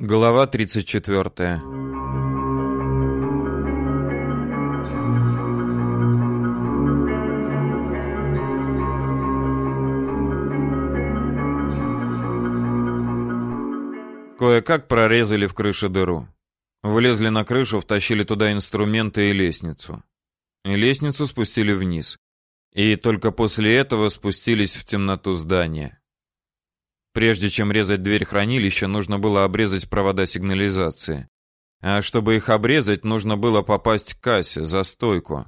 Глава 34. Кое-как прорезали в крыше дыру. Влезли на крышу, втащили туда инструменты и лестницу. И лестницу спустили вниз. И только после этого спустились в темноту здания. Прежде чем резать дверь хранилища, нужно было обрезать провода сигнализации. А чтобы их обрезать, нужно было попасть к кассе за стойку.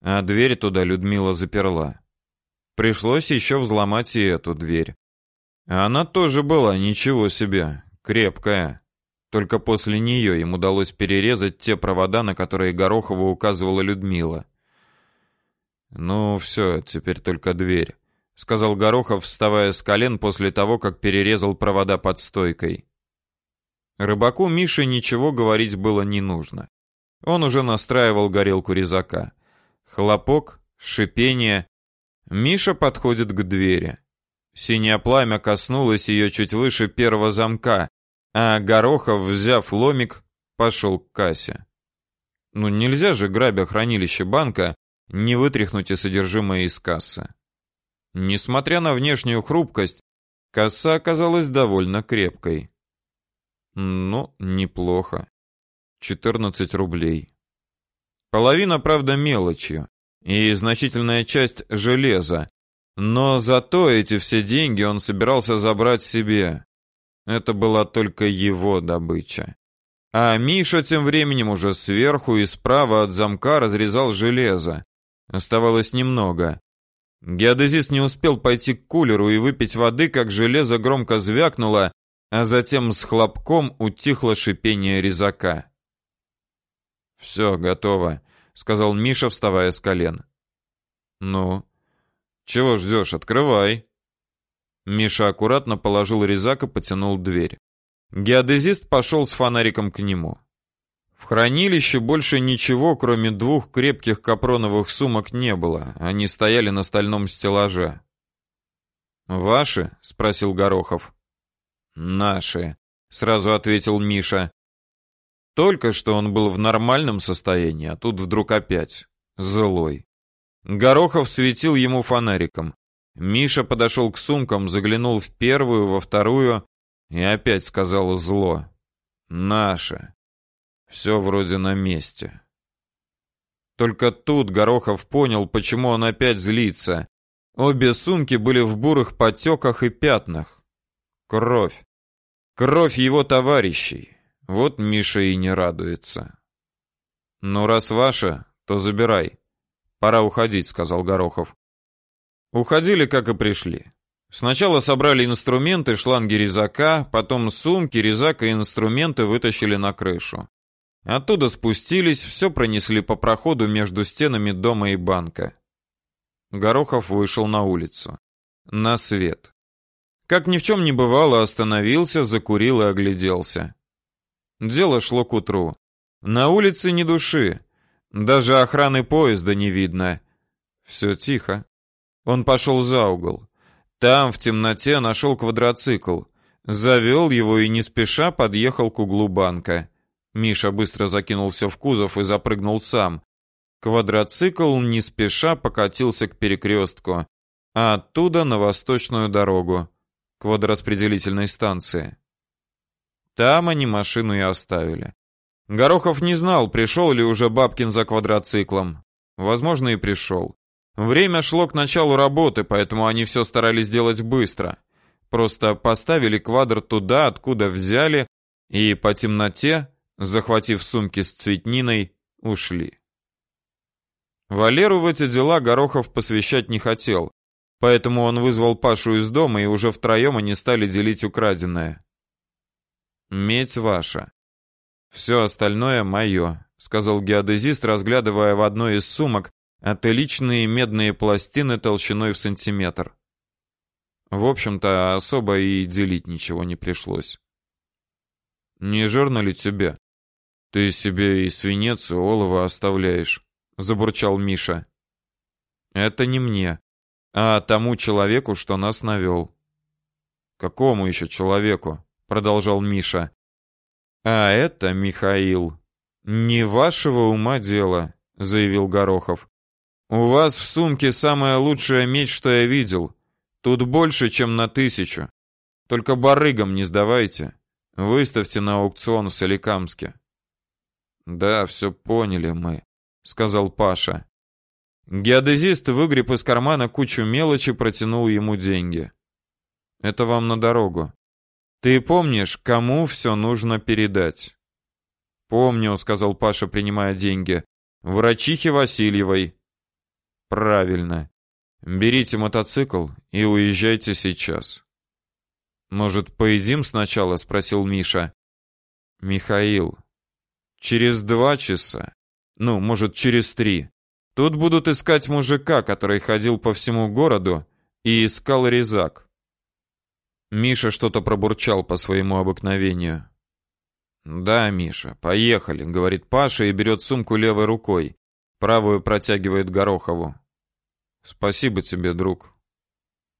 А дверь туда Людмила заперла. Пришлось еще взломать и эту дверь. Она тоже была ничего себе, крепкая. Только после нее им удалось перерезать те провода, на которые Горохова указывала Людмила. Ну все, теперь только дверь сказал Горохов, вставая с колен после того, как перерезал провода под стойкой. Рыбаку Мише ничего говорить было не нужно. Он уже настраивал горелку резака. Хлопок, шипение. Миша подходит к двери. Синее пламя коснулось ее чуть выше первого замка, а Горохов, взяв ломик, пошел к кассе. Ну нельзя же, грабя хранилище банка, не вытряхнуть и содержимое из кассы. Несмотря на внешнюю хрупкость, коса оказалась довольно крепкой. Ну, неплохо. 14 рублей. Половина, правда, мелочью, и значительная часть железа. Но зато эти все деньги он собирался забрать себе. Это была только его добыча. А Миша тем временем уже сверху и справа от замка разрезал железо. Оставалось немного. Геодезист не успел пойти к кулеру и выпить воды, как железо громко звякнуло, а затем с хлопком утихло шипение резака. «Все, готово», — сказал Миша, вставая с колен. «Ну, чего ждешь? Открывай». Миша аккуратно положил резак и потянул дверь. Геодезист пошел с фонариком к нему. В хранилище больше ничего, кроме двух крепких капроновых сумок, не было. Они стояли на стальном стеллаже. «Ваши?» — спросил Горохов. «Наши», — сразу ответил Миша. Только что он был в нормальном состоянии, а тут вдруг опять злой. Горохов светил ему фонариком. Миша подошел к сумкам, заглянул в первую, во вторую и опять сказал зло. «Наше». Все вроде на месте. Только тут Горохов понял, почему он опять злится. Обе сумки были в бурых потеках и пятнах. Кровь. Кровь его товарищей. Вот Миша и не радуется. Ну раз ваша, то забирай. Пора уходить, сказал Горохов. Уходили, как и пришли. Сначала собрали инструменты, шланги резака, потом сумки, резак и инструменты вытащили на крышу. Оттуда спустились, все пронесли по проходу между стенами дома и банка. Горохов вышел на улицу. На свет. Как ни в чем не бывало, остановился, закурил и огляделся. Дело шло к утру. На улице ни души. Даже охраны поезда не видно. Все тихо. Он пошел за угол. Там в темноте нашел квадроцикл. Завел его и не спеша подъехал к углу банка. Миша быстро закинул все в кузов и запрыгнул сам. Квадроцикл не спеша покатился к перекрестку, а оттуда на восточную дорогу, к водораспределительной станции. Там они машину и оставили. Горохов не знал, пришел ли уже Бабкин за квадроциклом. Возможно, и пришел. Время шло к началу работы, поэтому они все старались делать быстро. Просто поставили квадр туда, откуда взяли, и по темноте захватив сумки с цветниной, ушли. Валеру в эти дела Горохов посвящать не хотел, поэтому он вызвал Пашу из дома, и уже втроем они стали делить украденное. «Медь ваша. Все остальное мое», — сказал геодезист, разглядывая в одной из сумок отличные медные пластины толщиной в сантиметр. В общем-то, особо и делить ничего не пришлось. «Не жирно ли тебе?» Ты себе и свинец, и олово оставляешь, забурчал Миша. Это не мне, а тому человеку, что нас навел. Какому еще человеку? продолжал Миша. А это, Михаил, не вашего ума дело, заявил Горохов. У вас в сумке самая лучшая меч, что я видел. Тут больше, чем на тысячу. Только барыгам не сдавайте. Выставьте на аукцион в Соликамске. Да, все поняли мы, сказал Паша. Геодезист выгреб из кармана кучу мелочи, протянул ему деньги. Это вам на дорогу. Ты помнишь, кому все нужно передать? Помню, сказал Паша, принимая деньги. Врачихе Васильевой. Правильно. Берите мотоцикл и уезжайте сейчас. Может, поедим сначала, спросил Миша. Михаил, через два часа, ну, может, через три, тут будут искать мужика, который ходил по всему городу и искал резак. Миша что-то пробурчал по своему обыкновению. Да, Миша, поехали, говорит Паша и берет сумку левой рукой, правую протягивает Горохову. Спасибо тебе, друг.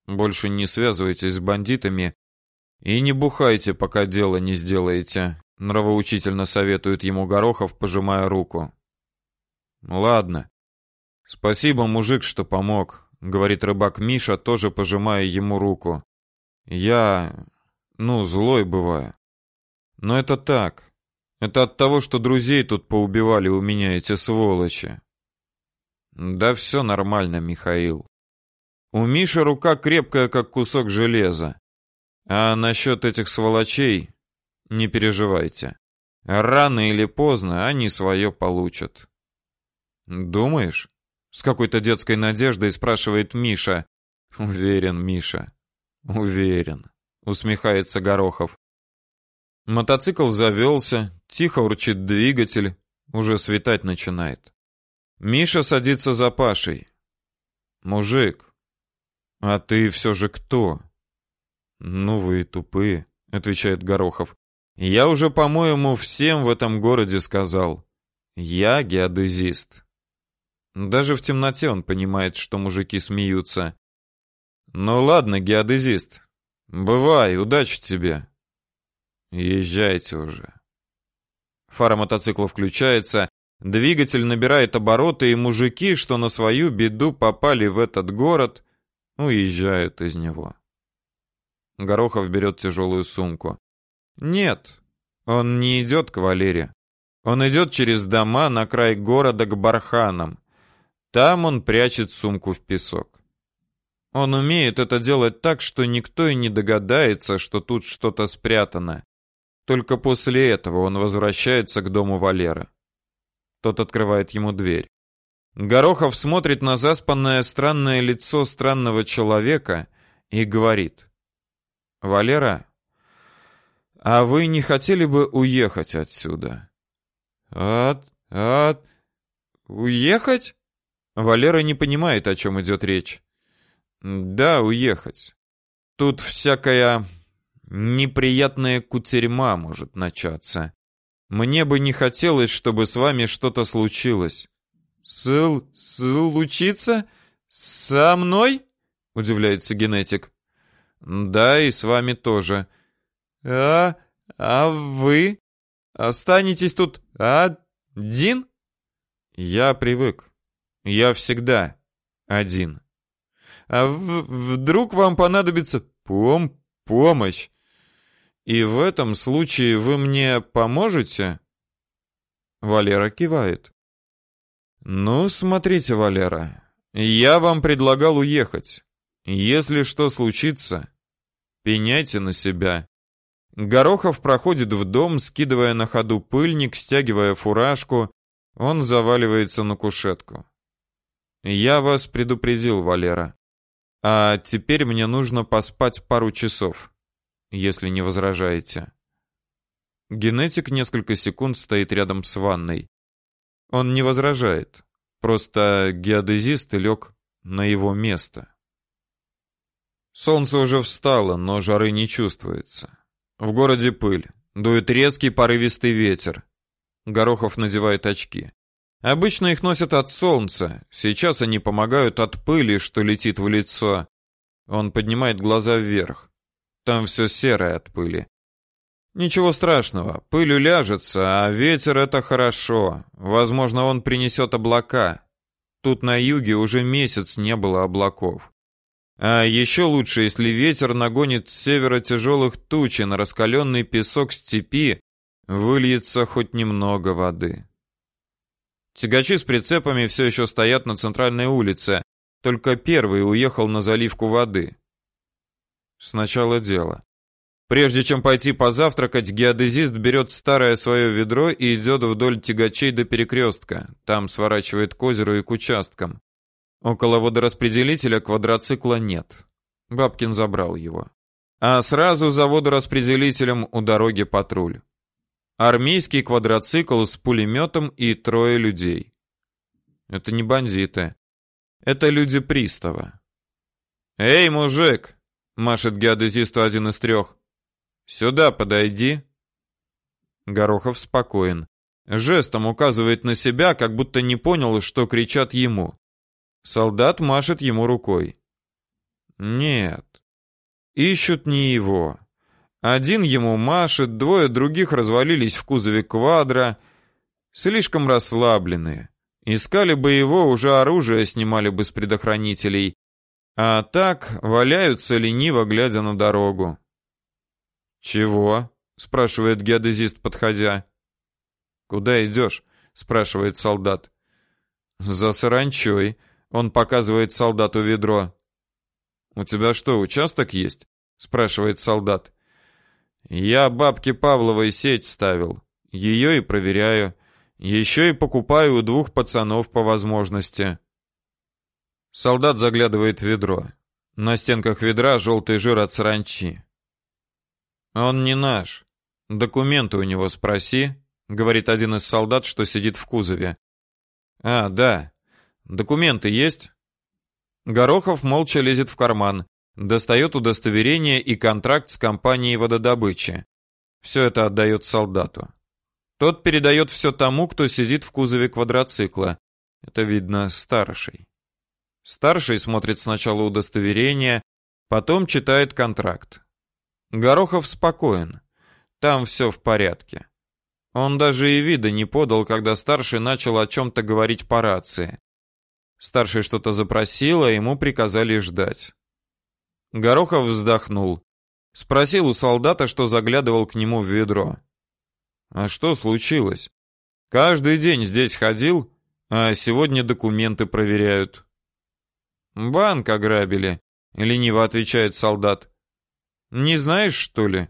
Больше не связывайтесь с бандитами и не бухайте, пока дело не сделаете, нравоучительно советует ему Горохов, пожимая руку. Ладно. Спасибо, мужик, что помог, говорит рыбак Миша, тоже пожимая ему руку. Я, ну, злой бываю. Но это так. Это от того, что друзей тут поубивали у меня эти сволочи. Да все нормально, Михаил. У Миши рука крепкая, как кусок железа. А насчет этих сволочей не переживайте. Рано или поздно они свое получат. Думаешь? С какой-то детской надеждой спрашивает Миша. Уверен, Миша. Уверен, усмехается Горохов. Мотоцикл завелся, тихо урчит двигатель, уже светать начинает. Миша садится за Пашей. Мужик, а ты все же кто? Ну вы тупые, отвечает Горохов. Я уже, по-моему, всем в этом городе сказал. Я геодезист. Даже в темноте он понимает, что мужики смеются. Ну ладно, геодезист. Бывай, удачи тебе. Езжайте уже. Фара мотоцикла включается, двигатель набирает обороты, и мужики, что на свою беду попали в этот город, уезжают из него. Горохов берет тяжелую сумку. Нет, он не идет к Валере. Он идет через дома на край города к барханам. Там он прячет сумку в песок. Он умеет это делать так, что никто и не догадается, что тут что-то спрятано. Только после этого он возвращается к дому Валеры. Тот открывает ему дверь. Горохов смотрит на заспанное странное лицо странного человека и говорит: "Валера, а вы не хотели бы уехать отсюда?" "От, от уехать?" Валера не понимает, о чем идет речь. Да, уехать. Тут всякая неприятная кутерьма может начаться. Мне бы не хотелось, чтобы с вами что-то случилось. Сл случится со мной? удивляется генетик. Да, и с вами тоже. А а вы останетесь тут один? Я привык. Я всегда один. А вдруг вам понадобится пом помощь? И в этом случае вы мне поможете? Валера кивает. Ну, смотрите, Валера, я вам предлагал уехать. Если что случится, пеняйте на себя. Горохов проходит в дом, скидывая на ходу пыльник, стягивая фуражку, он заваливается на кушетку. Я вас предупредил, Валера. А теперь мне нужно поспать пару часов, если не возражаете. Генетик несколько секунд стоит рядом с ванной. Он не возражает. Просто геодезист лег на его место. Солнце уже встало, но жары не чувствуется. В городе пыль, дует резкий порывистый ветер. Горохов надевает очки. Обычно их носят от солнца, сейчас они помогают от пыли, что летит в лицо. Он поднимает глаза вверх. Там все серое от пыли. Ничего страшного, пыль уляжется, а ветер это хорошо. Возможно, он принесет облака. Тут на юге уже месяц не было облаков. А еще лучше, если ветер нагонит с севера тяжелых туч и на раскаленный песок степи выльется хоть немного воды. Тягачи с прицепами все еще стоят на центральной улице, только первый уехал на заливку воды. Сначала дело. Прежде чем пойти позавтракать, геодезист берет старое свое ведро и идет вдоль тягачей до перекрестка. Там сворачивает к озеру и к участкам. Около водораспределителя квадроцикла нет. Бабкин забрал его. А сразу за водораспределителем у дороги патруль. Армейский квадроцикл с пулеметом и трое людей. Это не бандиты. Это люди пристава. «Эй, мужик!» — машет геодезисту один из трех. «Сюда подойди». Горохов спокоен. Жестом указывает на себя, как будто не понял, что кричат ему. Солдат машет ему рукой. Нет. Ищут не его. Один ему машет, двое других развалились в кузове квадра, слишком расслабленные. Искали бы его, уже оружие снимали бы с предохранителей. А так валяются лениво, глядя на дорогу. «Чего?» — спрашивает геодезист, подходя. «Куда идешь?» — спрашивает солдат. «За саранчой», он показывает солдату ведро. У тебя что, участок есть? спрашивает солдат. Я бабке Павловой сеть ставил. Ее и проверяю. Еще и покупаю у двух пацанов по возможности. Солдат заглядывает в ведро. На стенках ведра желтый жир от саранчи. Он не наш. Документы у него спроси, говорит один из солдат, что сидит в кузове. А, да. Документы есть? Горохов молча лезет в карман, достает удостоверение и контракт с компанией вододобычи. Все это отдает солдату. Тот передает все тому, кто сидит в кузове квадроцикла. Это видно старший. Старший смотрит сначала удостоверение, потом читает контракт. Горохов спокоен. Там все в порядке. Он даже и вида не подал, когда старший начал о чем то говорить по рации. Старший что-то запросил, а ему приказали ждать. Горохов вздохнул. Спросил у солдата, что заглядывал к нему в ведро. А что случилось? Каждый день здесь ходил, а сегодня документы проверяют. Банк ограбили, лениво отвечает солдат. Не знаешь, что ли?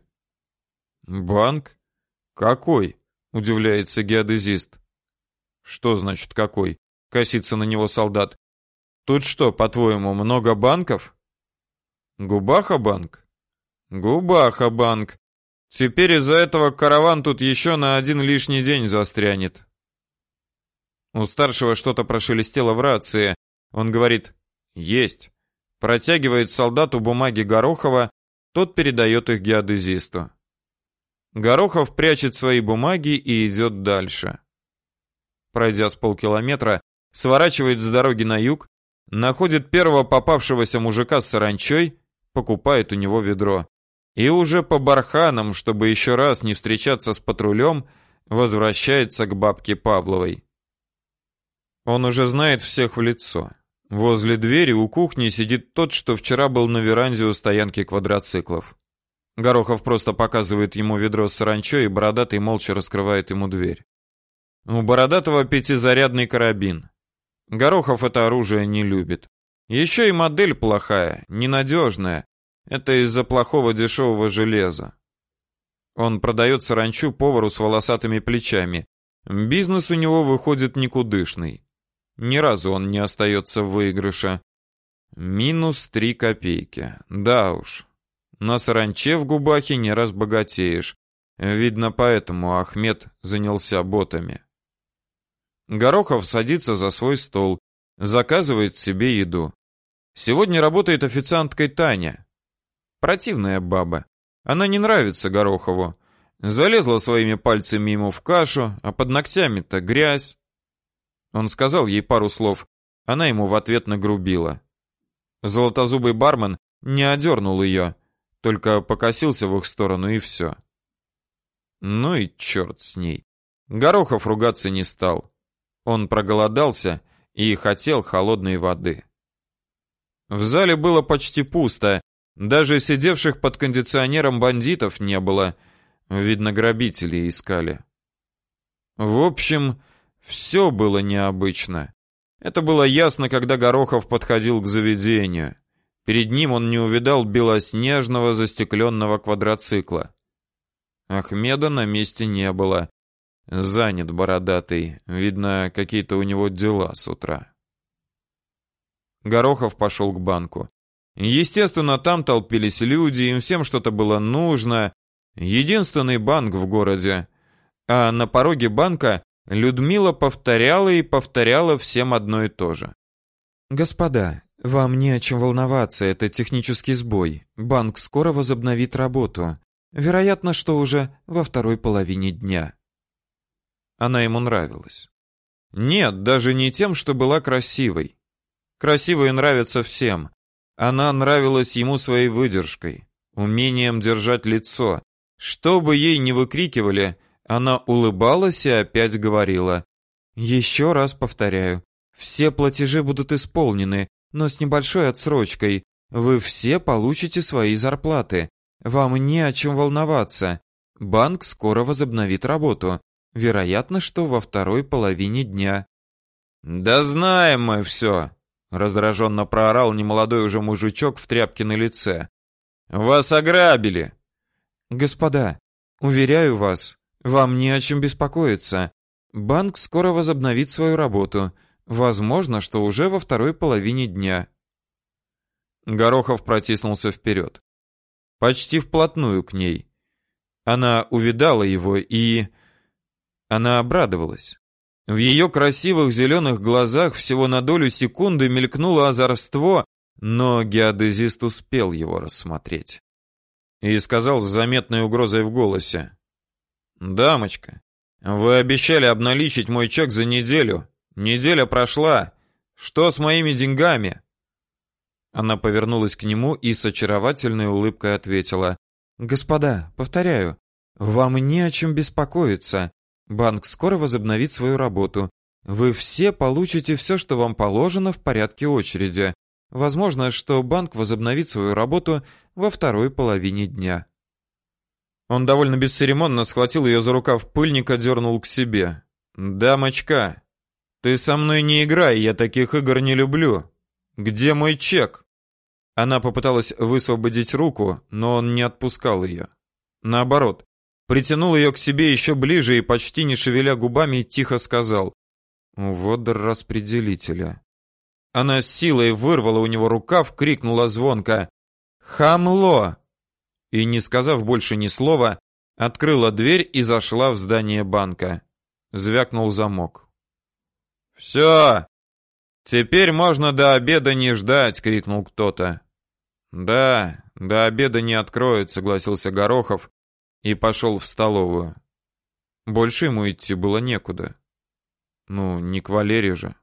Банк? Какой? удивляется геодезист. Что значит какой? Косится на него солдат. Тут что, по-твоему, много банков? Губаха банк? Губаха банк. Теперь из-за этого караван тут еще на один лишний день застрянет. У старшего что-то прошелестело в рации. Он говорит: "Есть". Протягивает солдату бумаги Горохова, тот передает их геодезисту. Горохов прячет свои бумаги и идет дальше. Пройдя с полкилометра, сворачивает с дороги на юг, находит первого попавшегося мужика с саранчой, покупает у него ведро. И уже по барханам, чтобы еще раз не встречаться с патрулем, возвращается к бабке Павловой. Он уже знает всех в лицо. Возле двери у кухни сидит тот, что вчера был на веранде у стоянки квадроциклов. Горохов просто показывает ему ведро с саранчой, и бородатый молча раскрывает ему дверь. У бородатого пятизарядный карабин. Горохов это оружие не любит. Еще и модель плохая, ненадежная. Это из-за плохого дешевого железа. Он продает саранчу повару с волосатыми плечами. Бизнес у него выходит никудышный. Ни разу он не остается в выигрыше. Минус три копейки. Да уж. На саранче в Губахе не разбогатеешь. Видно, поэтому Ахмед занялся ботами. Горохов садится за свой стол, заказывает себе еду. Сегодня работает официанткой Таня. Противная баба. Она не нравится Горохову. Залезла своими пальцами ему в кашу, а под ногтями-то грязь. Он сказал ей пару слов, она ему в ответ нагрубила. Золотозубый бармен не одернул ее, только покосился в их сторону и все. Ну и черт с ней. Горохов ругаться не стал. Он проголодался и хотел холодной воды. В зале было почти пусто, даже сидевших под кондиционером бандитов не было. Видно, грабители искали. В общем, все было необычно. Это было ясно, когда Горохов подходил к заведению. Перед ним он не увидал белоснежного застекленного квадроцикла. Ахмеда на месте не было. Занят бородатый, видно, какие-то у него дела с утра. Горохов пошел к банку. Естественно, там толпились люди, им всем что-то было нужно. Единственный банк в городе. А на пороге банка Людмила повторяла и повторяла всем одно и то же. Господа, вам не о чем волноваться, это технический сбой. Банк скоро возобновит работу. Вероятно, что уже во второй половине дня. Она ему нравилась. Нет, даже не тем, что была красивой. Красивые нравятся всем. Она нравилась ему своей выдержкой, умением держать лицо. Что бы ей ни выкрикивали, она улыбалась и опять говорила: «Еще раз повторяю, все платежи будут исполнены, но с небольшой отсрочкой. Вы все получите свои зарплаты. Вам не о чем волноваться. Банк скоро возобновит работу. Вероятно, что во второй половине дня. Да знаем мы все!» раздраженно проорал немолодой уже мужичок в тряпке на лице. Вас ограбили. Господа, уверяю вас, вам не о чем беспокоиться. Банк скоро возобновит свою работу. Возможно, что уже во второй половине дня. Горохов протиснулся вперед, почти вплотную к ней. Она увидала его и она обрадовалась. В ее красивых зеленых глазах всего на долю секунды мелькнуло озорство, но геодезист успел его рассмотреть. И сказал с заметной угрозой в голосе: "Дамочка, вы обещали обналичить мой чек за неделю. Неделя прошла. Что с моими деньгами?" Она повернулась к нему и с очаровательной улыбкой ответила: "Господа, повторяю, вам не о чем беспокоиться. Банк скоро возобновит свою работу. Вы все получите все, что вам положено в порядке очереди. Возможно, что банк возобновит свою работу во второй половине дня. Он довольно бесцеремонно схватил ее за рукав пыльника, дернул к себе. "Дамочка, ты со мной не играй, я таких игр не люблю. Где мой чек?" Она попыталась высвободить руку, но он не отпускал ее. Наоборот, притянул ее к себе еще ближе и почти не шевеля губами тихо сказал: "Вот распределителя". Она с силой вырвала у него рукав, крикнула звонко: "Хамло!" И не сказав больше ни слова, открыла дверь и зашла в здание банка. Звякнул замок. «Все! Теперь можно до обеда не ждать!» — крикнул кто-то. «Да, до обеда не откроют», — согласился Горохов и пошел в столовую. Больше ему идти было некуда. Ну, не к Валере же.